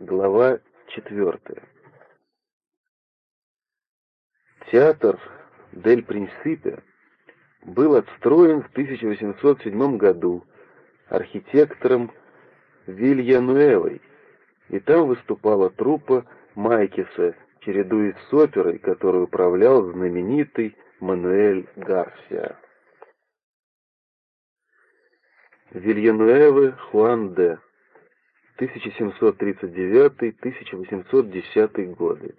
Глава четвертая. Театр Дель Принципе был отстроен в 1807 году архитектором Вильянуэлой, и там выступала труппа Майкеса, чередуясь с оперой, которую управлял знаменитый Мануэль Гарсия. Вильянуэвы Хуан де 1739-1810 годы.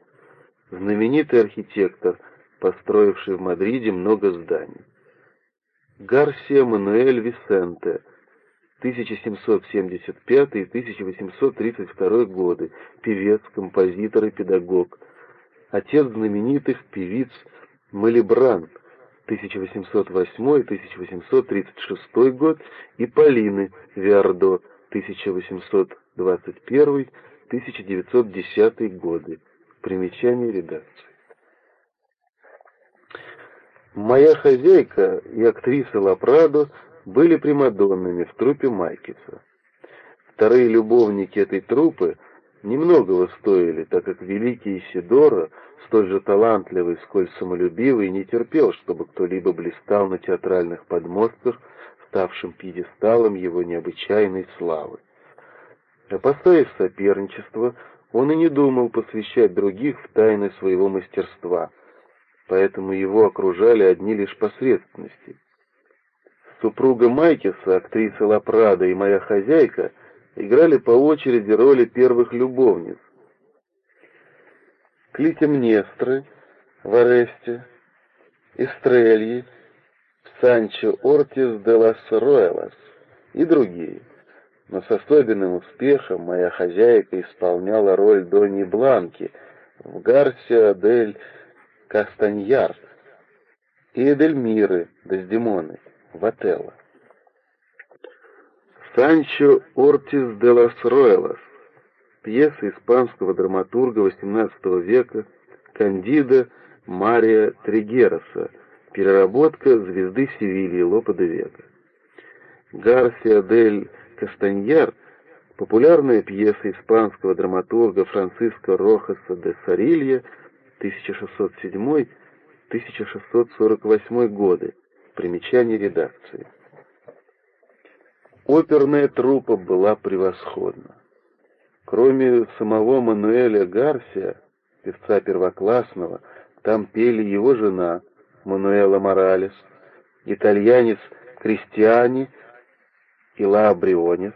Знаменитый архитектор, построивший в Мадриде много зданий. Гарсия Мануэль Висенте 1775-1832 годы, певец, композитор и педагог, отец знаменитых певиц Малибран 1808-1836 год и Полины Виардо 1821-1910 годы. Примечание редакции. Моя хозяйка и актриса Лапрадо были примадоннами в трупе Майкиса. Вторые любовники этой труппы немногого стоили, так как великий Исидора, столь же талантливый, сколь самолюбивый, не терпел, чтобы кто-либо блистал на театральных подмостках, ставшим пьедесталом его необычайной славы. Опасаясь соперничества, он и не думал посвящать других в тайны своего мастерства, поэтому его окружали одни лишь посредственности — Супруга Майкеса, актриса Лапрада и моя хозяйка играли по очереди роли первых любовниц. Клитемнестры в Аресте, Эстрельи, Санчо Ортис де лас Роэлас и другие. Но с особенным успехом моя хозяйка исполняла роль Дони Бланки в Гарсиа дель Кастаньяр и Эдельмиры Дездемоны в Отелло. Санчо Ортис де лас Роэлас, пьеса испанского драматурга XVIII века Кандида Мария Тригероса, переработка звезды Севильи Лопа де Века. Гарсия дель Кастаньяр, популярная пьеса испанского драматурга Франциско Рохаса де Сарилья 1607-1648 годы, Примечание редакции. Оперная труппа была превосходна. Кроме самого Мануэля Гарсия, певца первоклассного, там пели его жена Мануэла Моралес, итальянец Кристиани и Ла Брионес.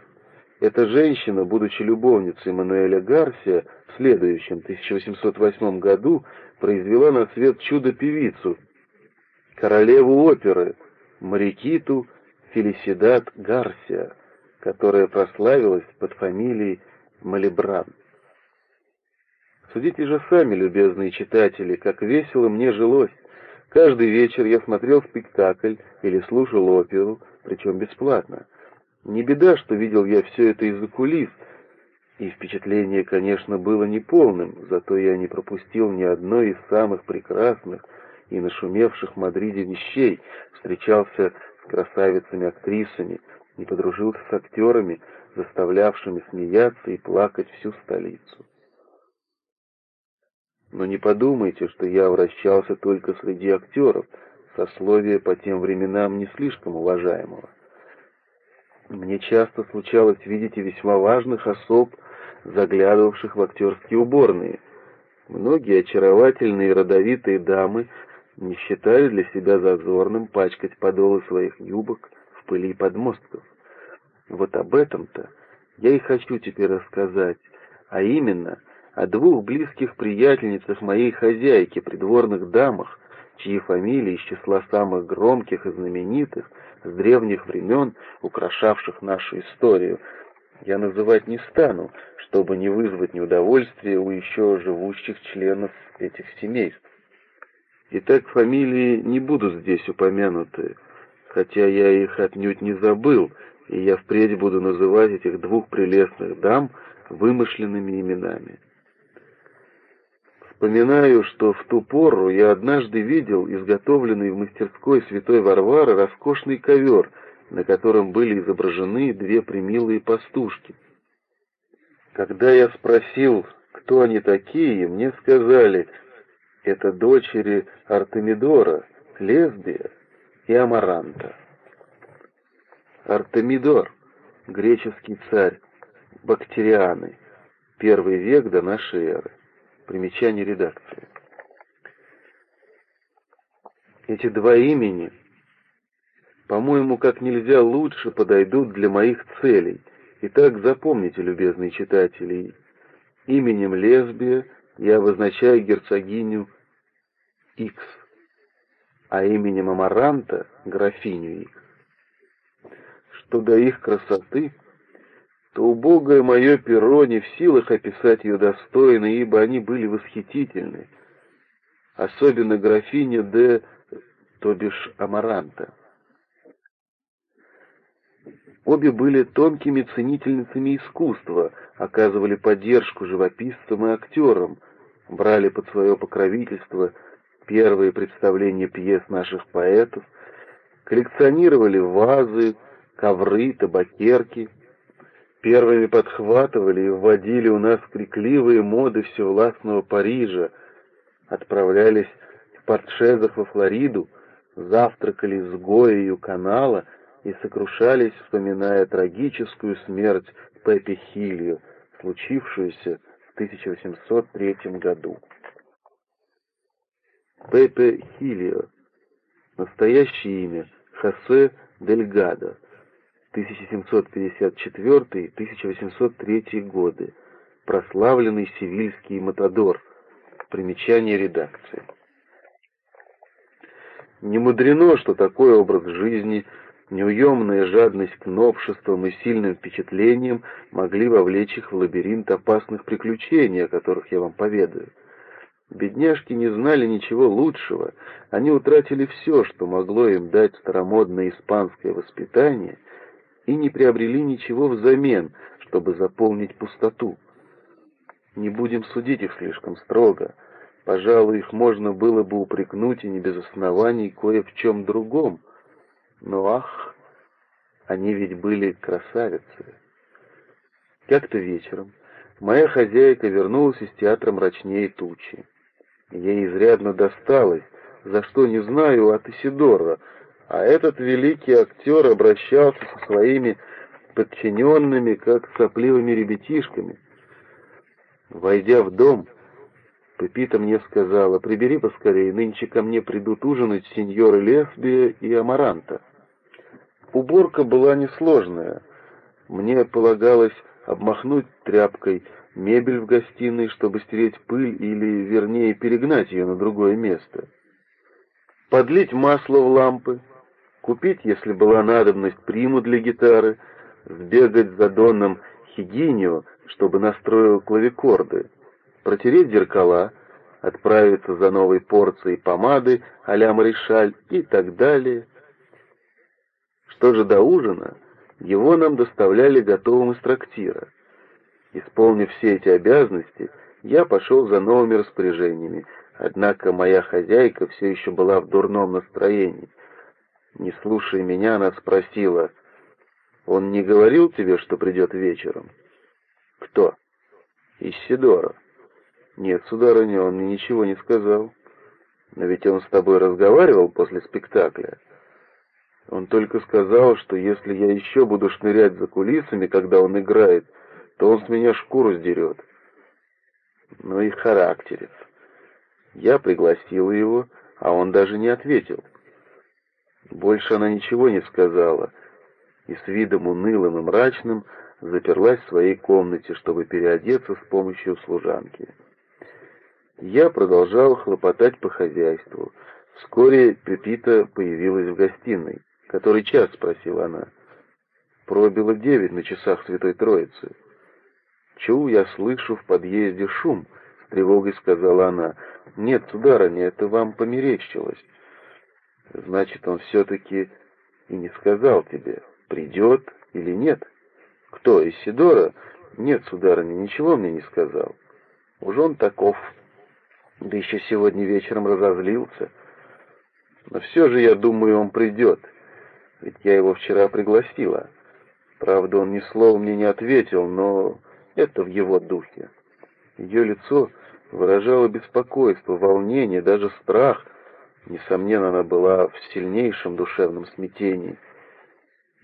Эта женщина, будучи любовницей Мануэля Гарсия, в следующем 1808 году произвела на свет чудо-певицу королеву оперы Марикиту Фелисидат Гарсия, которая прославилась под фамилией Малибран. Судите же сами, любезные читатели, как весело мне жилось. Каждый вечер я смотрел спектакль или слушал оперу, причем бесплатно. Не беда, что видел я все это из-за кулис, и впечатление, конечно, было неполным, зато я не пропустил ни одной из самых прекрасных, и нашумевших в Мадриде вещей, встречался с красавицами-актрисами, не подружился с актерами, заставлявшими смеяться и плакать всю столицу. Но не подумайте, что я вращался только среди актеров, сословия по тем временам не слишком уважаемого. Мне часто случалось видеть и весьма важных особ, заглядывавших в актерские уборные. Многие очаровательные и родовитые дамы не считали для себя зазорным пачкать подолы своих юбок в пыли подмостков. Вот об этом-то я и хочу теперь рассказать, а именно о двух близких приятельницах моей хозяйки, придворных дамах, чьи фамилии из числа самых громких и знаменитых с древних времен, украшавших нашу историю, я называть не стану, чтобы не вызвать неудовольствия у еще живущих членов этих семейств. Итак, фамилии не будут здесь упомянуты, хотя я их отнюдь не забыл, и я впредь буду называть этих двух прелестных дам вымышленными именами. Вспоминаю, что в ту пору я однажды видел изготовленный в мастерской святой Варвары роскошный ковер, на котором были изображены две примилые пастушки. Когда я спросил, кто они такие, мне сказали, это дочери Артемидора, Лесбия и Амаранта. Артемидор, греческий царь, Бактерианы, первый век до нашей эры. Примечание редакции. Эти два имени, по-моему, как нельзя лучше подойдут для моих целей. Итак, запомните, любезные читатели, именем Лесбия я обозначаю герцогиню Икс, а именем Амаранта — графиню Икс. Что до их красоты, то убогое мое перо не в силах описать ее достойно, ибо они были восхитительны, особенно графиня де то бишь Амаранта. Обе были тонкими ценительницами искусства, оказывали поддержку живописцам и актерам, брали под свое покровительство первые представления пьес наших поэтов, коллекционировали вазы, ковры, табакерки, первыми подхватывали и вводили у нас крикливые моды всевластного Парижа, отправлялись в портшезах во Флориду, завтракали с Гоей канала и сокрушались, вспоминая трагическую смерть Пеппи Хилью, случившуюся в 1803 году. Пепе Хилио. Настоящее имя Хосе Дельгадо. 1754-1803 годы. Прославленный севильский матадор. Примечание редакции. Не мудрено, что такой образ жизни, неуемная жадность к новшествам и сильным впечатлениям могли вовлечь их в лабиринт опасных приключений, о которых я вам поведаю. Бедняжки не знали ничего лучшего, они утратили все, что могло им дать старомодное испанское воспитание, и не приобрели ничего взамен, чтобы заполнить пустоту. Не будем судить их слишком строго. Пожалуй, их можно было бы упрекнуть и не без оснований кое в чем другом. Но ах, они ведь были красавицы. Как-то вечером моя хозяйка вернулась из театра мрачнее тучи. Ей изрядно досталось, за что не знаю, от Исидора, а этот великий актер обращался со своими подчиненными, как сопливыми ребятишками. Войдя в дом, Пепита мне сказала, «Прибери поскорее, нынче ко мне придут ужинать сеньоры Лесбия и Амаранта». Уборка была несложная. Мне полагалось обмахнуть тряпкой мебель в гостиной, чтобы стереть пыль или, вернее, перегнать ее на другое место. Подлить масло в лампы, купить, если была надобность, приму для гитары, сбегать за Доном Хигинио, чтобы настроил клавикорды, протереть зеркала, отправиться за новой порцией помады а-ля Маришаль и так далее. Что же до ужина, его нам доставляли готовым из трактира. Исполнив все эти обязанности, я пошел за новыми распоряжениями, однако моя хозяйка все еще была в дурном настроении. Не слушая меня, она спросила, «Он не говорил тебе, что придет вечером?» «Кто?» «Исидора». «Нет, сударыня, он мне ничего не сказал». «Но ведь он с тобой разговаривал после спектакля». «Он только сказал, что если я еще буду шнырять за кулисами, когда он играет, то он с меня шкуру сдерет. Ну и характерец. Я пригласила его, а он даже не ответил. Больше она ничего не сказала, и с видом унылым и мрачным заперлась в своей комнате, чтобы переодеться с помощью служанки. Я продолжал хлопотать по хозяйству. Вскоре Пепита появилась в гостиной. «Который час?» — спросила она. «Пробило девять на часах Святой Троицы». «Чу, я слышу в подъезде шум», — с тревогой сказала она. «Нет, сударыня, это вам померещилось». «Значит, он все-таки и не сказал тебе, придет или нет?» «Кто, Исидора?» «Нет, сударыня, ничего мне не сказал. Уж он таков. Да еще сегодня вечером разозлился. Но все же, я думаю, он придет, ведь я его вчера пригласила. Правда, он ни слова мне не ответил, но Это в его духе. Ее лицо выражало беспокойство, волнение, даже страх. Несомненно, она была в сильнейшем душевном смятении.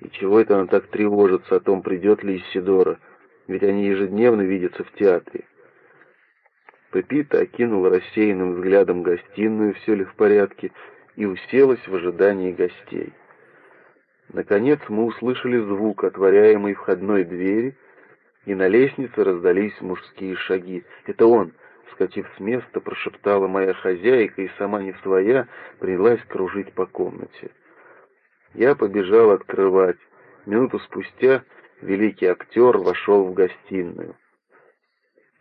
И чего это она так тревожится о том, придет ли Исидора? Ведь они ежедневно видятся в театре. Пепита окинула рассеянным взглядом гостиную, все ли в порядке, и уселась в ожидании гостей. Наконец мы услышали звук отворяемой входной двери, и на лестнице раздались мужские шаги. «Это он!» — вскочив с места, прошептала моя хозяйка и сама не своя принялась кружить по комнате. Я побежал открывать. Минуту спустя великий актер вошел в гостиную.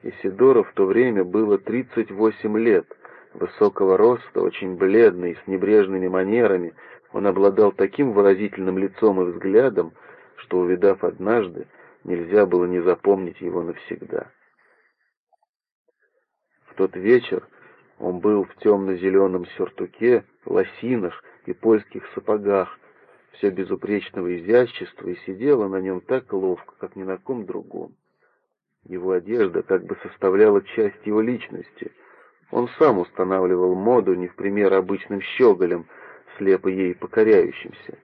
Исидору в то время было 38 лет, высокого роста, очень бледный, с небрежными манерами. Он обладал таким выразительным лицом и взглядом, что, увидав однажды, нельзя было не запомнить его навсегда. Тот вечер он был в темно-зеленом сюртуке, лосинах и польских сапогах, все безупречного изящества, и сидела на нем так ловко, как ни на ком другом. Его одежда как бы составляла часть его личности. Он сам устанавливал моду не в пример обычным щеголям, слепо ей покоряющимся.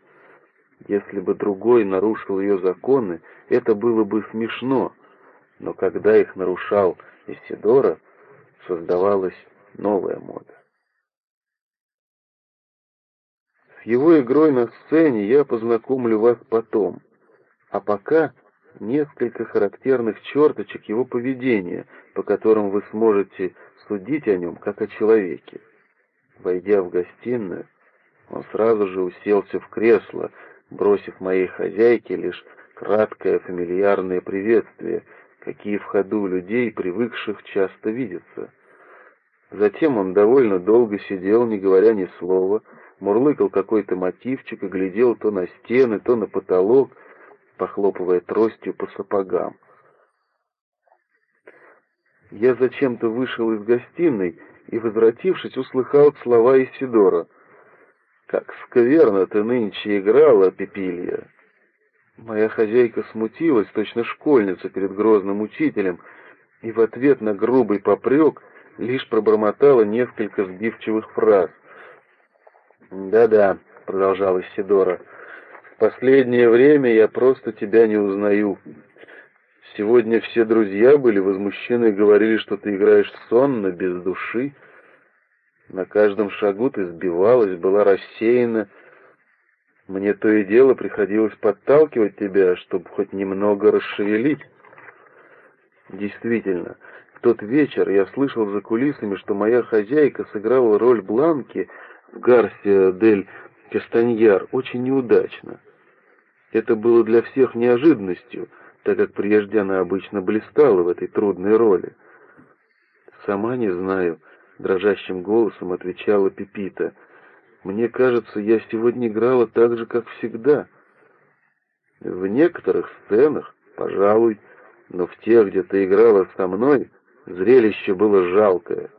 Если бы другой нарушил ее законы, это было бы смешно, но когда их нарушал Исидора, создавалась новая мода. С его игрой на сцене я познакомлю вас потом, а пока несколько характерных черточек его поведения, по которым вы сможете судить о нем как о человеке. Войдя в гостиную, он сразу же уселся в кресло, бросив моей хозяйке лишь краткое фамильярное приветствие, какие в ходу людей, привыкших часто видеться. Затем он довольно долго сидел, не говоря ни слова, мурлыкал какой-то мотивчик и глядел то на стены, то на потолок, похлопывая тростью по сапогам. Я зачем-то вышел из гостиной и, возвратившись, услыхал слова Исидора. «Как скверно ты нынче играла, Пепилья!» Моя хозяйка смутилась, точно школьница перед грозным учителем, и в ответ на грубый попрек лишь пробормотала несколько сбивчивых фраз. «Да-да», — продолжала Сидора, — «в последнее время я просто тебя не узнаю. Сегодня все друзья были возмущены и говорили, что ты играешь сонно, без души. На каждом шагу ты сбивалась, была рассеяна, мне то и дело приходилось подталкивать тебя, чтобы хоть немного расшевелить. Действительно, в тот вечер я слышал за кулисами, что моя хозяйка сыграла роль Бланки в Гарсия дель Кастаньяр очень неудачно. Это было для всех неожиданностью, так как прежде она обычно блистала в этой трудной роли. «Сама не знаю», — дрожащим голосом отвечала Пепита — мне кажется, я сегодня играла так же, как всегда. В некоторых сценах, пожалуй, но в тех, где ты играла со мной, зрелище было жалкое.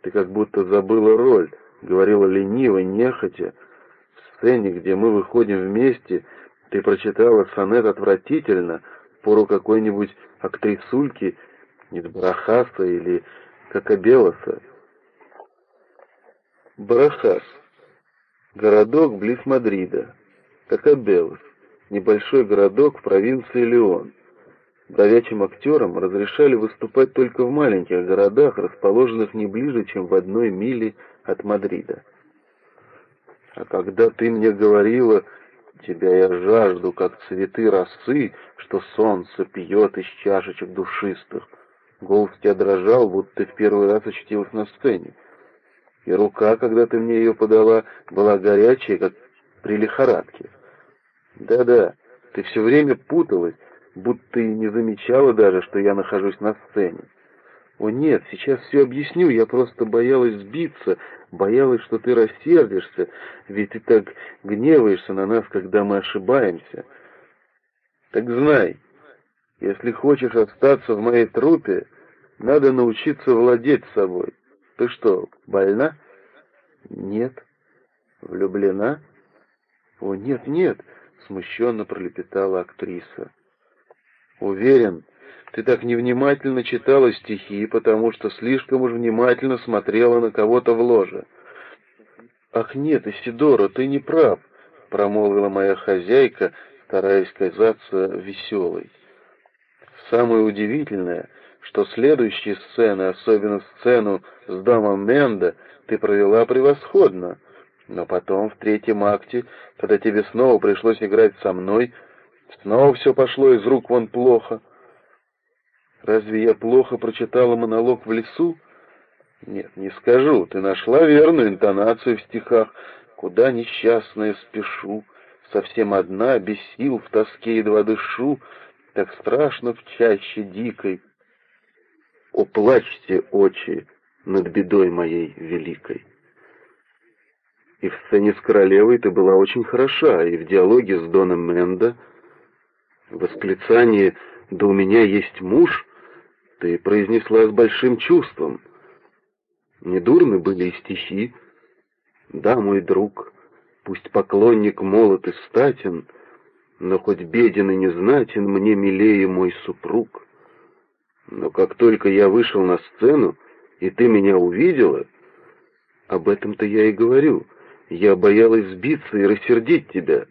Ты как будто забыла роль, говорила лениво, нехотя. В сцене, где мы выходим вместе, ты прочитала сонет отвратительно, пору какой-нибудь актрисульки из Барахаса или Кокобелоса. Барахас Городок близ Мадрида. Кокобелос. Небольшой городок в провинции Леон. Бродячим актерам разрешали выступать только в маленьких городах, расположенных не ближе, чем в одной миле от Мадрида. А когда ты мне говорила, тебя я жажду, как цветы росы, что солнце пьет из чашечек душистых, голос тебя дрожал, будто ты в первый раз очутилась на сцене и рука, когда ты мне ее подала, была горячая, как при лихорадке. Да-да, ты все время путалась, будто и не замечала даже, что я нахожусь на сцене. О нет, сейчас все объясню, я просто боялась сбиться, боялась, что ты рассердишься, ведь ты так гневаешься на нас, когда мы ошибаемся. Так знай, если хочешь остаться в моей трупе, надо научиться владеть собой. Ты что, больна? Нет. Влюблена? О, нет, нет, смущенно пролепетала актриса. Уверен, Ты так невнимательно читала стихи, потому что слишком уж внимательно смотрела на кого-то в ложе. «Ах нет, Исидора, ты не прав», — промолвила моя хозяйка, стараясь казаться веселой. Самое удивительное, что следующие сцены, особенно сцену с домом Менда, ты провела превосходно. Но потом, в третьем акте, когда тебе снова пришлось играть со мной, снова все пошло из рук вон плохо. Разве я плохо прочитала монолог в лесу? Нет, не скажу. Ты нашла верную интонацию в стихах. Куда несчастная спешу, совсем одна, без сил, в тоске едва дышу, так страшно в чаще дикой. О, плачьте, очи, над бедой моей великой. И в сцене с королевой ты была очень хороша, и в диалоге с Доном Мендо, в восклицании «Да у меня есть муж» ты произнесла с большим чувством. Недурны были и стихи. Да, мой друг, пусть поклонник молод и статен, но хоть беден и незнатен, мне милее мой супруг. Но как только я вышел на сцену, и ты меня увидела, об этом-то я и говорю. Я боялась сбиться и рассердить тебя.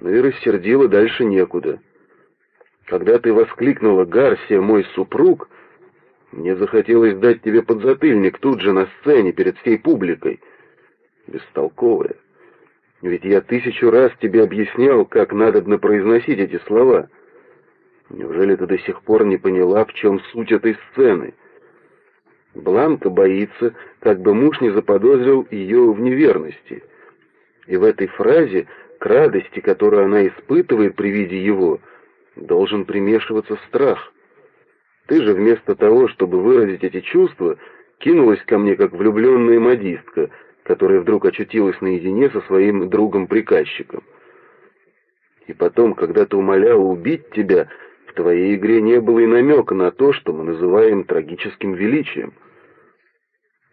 Но и рассердила дальше некуда. Когда ты воскликнула «Гарсия, мой супруг», мне захотелось дать тебе подзатыльник тут же на сцене перед всей публикой. Бестолковая. Ведь я тысячу раз тебе объяснял, как надобно произносить эти слова. Неужели ты до сих пор не поняла, в чем суть этой сцены? Бланка боится, как бы муж не заподозрил ее в неверности. И в этой фразе, к радости, которую она испытывает при виде его, должен примешиваться страх. Ты же вместо того, чтобы выразить эти чувства, кинулась ко мне, как влюбленная модистка — которая вдруг очутилась наедине со своим другом-приказчиком. И потом, когда ты умоляла убить тебя, в твоей игре не было и намека на то, что мы называем трагическим величием.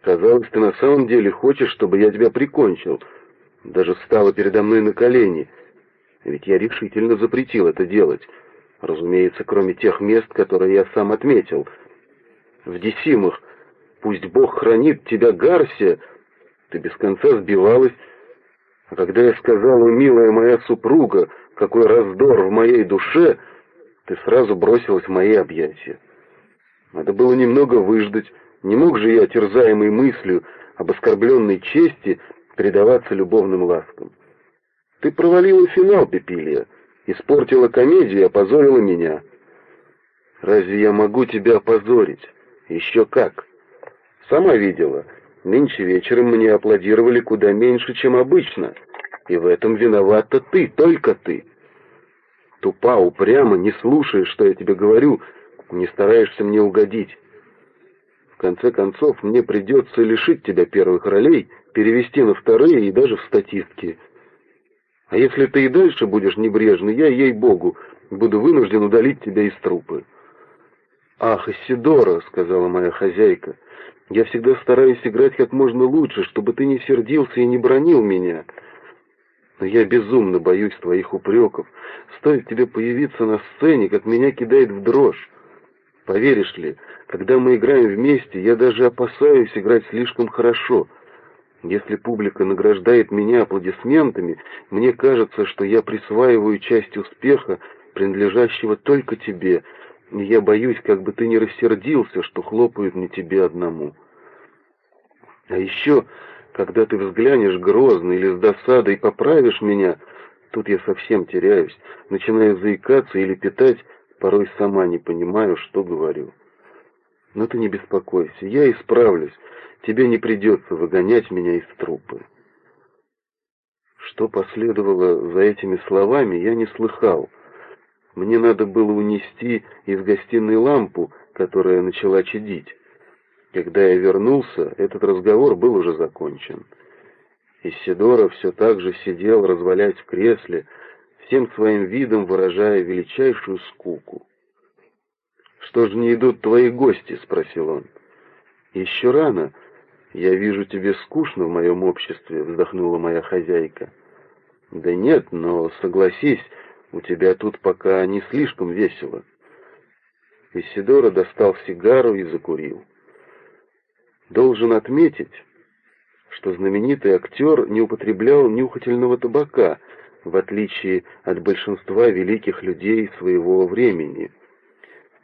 Казалось, ты на самом деле хочешь, чтобы я тебя прикончил, даже стала передо мной на колени, ведь я решительно запретил это делать, разумеется, кроме тех мест, которые я сам отметил. В Десимах, пусть Бог хранит тебя, Гарсия, ты без конца сбивалась, а когда я сказала, милая моя супруга, какой раздор в моей душе, ты сразу бросилась в мои объятия. Надо было немного выждать, не мог же я, терзаемый мыслью об оскорбленной чести, предаваться любовным ласкам. Ты провалила финал, Пепилия, испортила комедию и опозорила меня. Разве я могу тебя опозорить? Еще как. Сама видела — Нынче вечером мне аплодировали куда меньше, чем обычно, и в этом виновата ты, только ты. Тупа, упрямо, не слушаешь, что я тебе говорю, не стараешься мне угодить. В конце концов, мне придется лишить тебя первых ролей, перевести на вторые и даже в статистки. А если ты и дальше будешь небрежный, я, ей-богу, буду вынужден удалить тебя из трупы. «Ах, Исидора», — сказала моя хозяйка, — я всегда стараюсь играть как можно лучше, чтобы ты не сердился и не бронил меня. Но я безумно боюсь твоих упреков. Стоит тебе появиться на сцене, как меня кидает в дрожь. Поверишь ли, когда мы играем вместе, я даже опасаюсь играть слишком хорошо. Если публика награждает меня аплодисментами, мне кажется, что я присваиваю часть успеха, принадлежащего только тебе — я боюсь, как бы ты не рассердился, что хлопают не тебе одному. А еще, когда ты взглянешь грозно или с досадой поправишь меня, тут я совсем теряюсь, начинаю заикаться или питать, порой сама не понимаю, что говорю. Но ты не беспокойся, я исправлюсь, тебе не придется выгонять меня из трупы. Что последовало за этими словами, я не слыхал, мне надо было унести из гостиной лампу, которая начала чадить. Когда я вернулся, этот разговор был уже закончен. Исидора все так же сидел, развалясь в кресле, всем своим видом выражая величайшую скуку. «Что же не идут твои гости?» — спросил он. «Еще рано. Я вижу, тебе скучно в моем обществе», — вздохнула моя хозяйка. «Да нет, но согласись, у тебя тут пока не слишком весело. Исидора достал сигару и закурил. Должен отметить, что знаменитый актер не употреблял нюхательного табака, в отличие от большинства великих людей своего времени.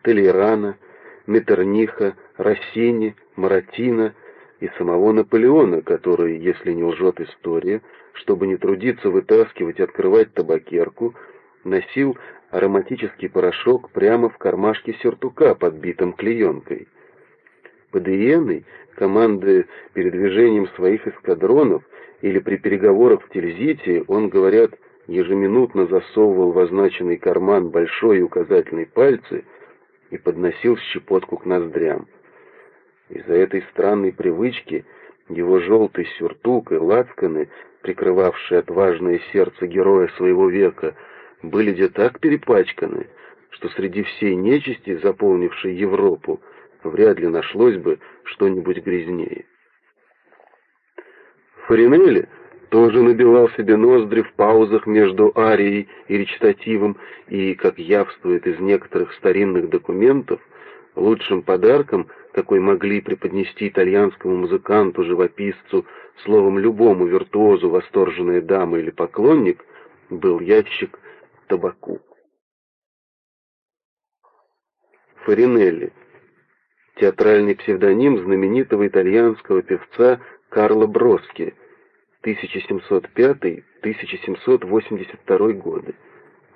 Толерана, Меттерниха, Россини, Маратина и самого Наполеона, который, если не лжет история, чтобы не трудиться вытаскивать и открывать табакерку, носил ароматический порошок прямо в кармашке сюртука, подбитым клеенкой. Под Иеной команды передвижением своих эскадронов или при переговорах в Тильзите он, говорят, ежеминутно засовывал в означенный карман большой и указательный пальцы и подносил щепотку к ноздрям. Из-за этой странной привычки его желтый сюртук и лацканы, прикрывавшие отважное сердце героя своего века, были где так перепачканы, что среди всей нечисти, заполнившей Европу, вряд ли нашлось бы что-нибудь грязнее. Фаринелли тоже набивал себе ноздри в паузах между арией и речитативом, и, как явствует из некоторых старинных документов, лучшим подарком, какой могли преподнести итальянскому музыканту-живописцу, словом, любому виртуозу восторженная дама или поклонник, был ящик табаку. Фаринелли. Театральный псевдоним знаменитого итальянского певца Карло Броски, 1705-1782 годы.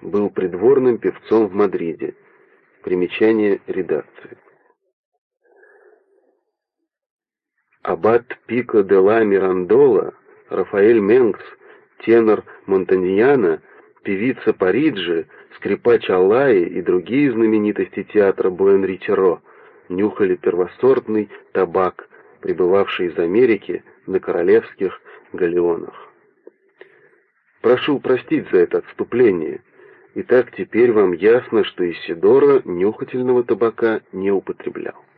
Был придворным певцом в Мадриде. Примечание редакции. Аббат Пико де ла Мирандола, Рафаэль Менгс, тенор Монтаньяна, певица Париджи, скрипач Аллаи и другие знаменитости театра Буэн-Ритеро нюхали первосортный табак, прибывавший из Америки на королевских галеонах. Прошу простить за это отступление. Итак, теперь вам ясно, что Исидора нюхательного табака не употреблял.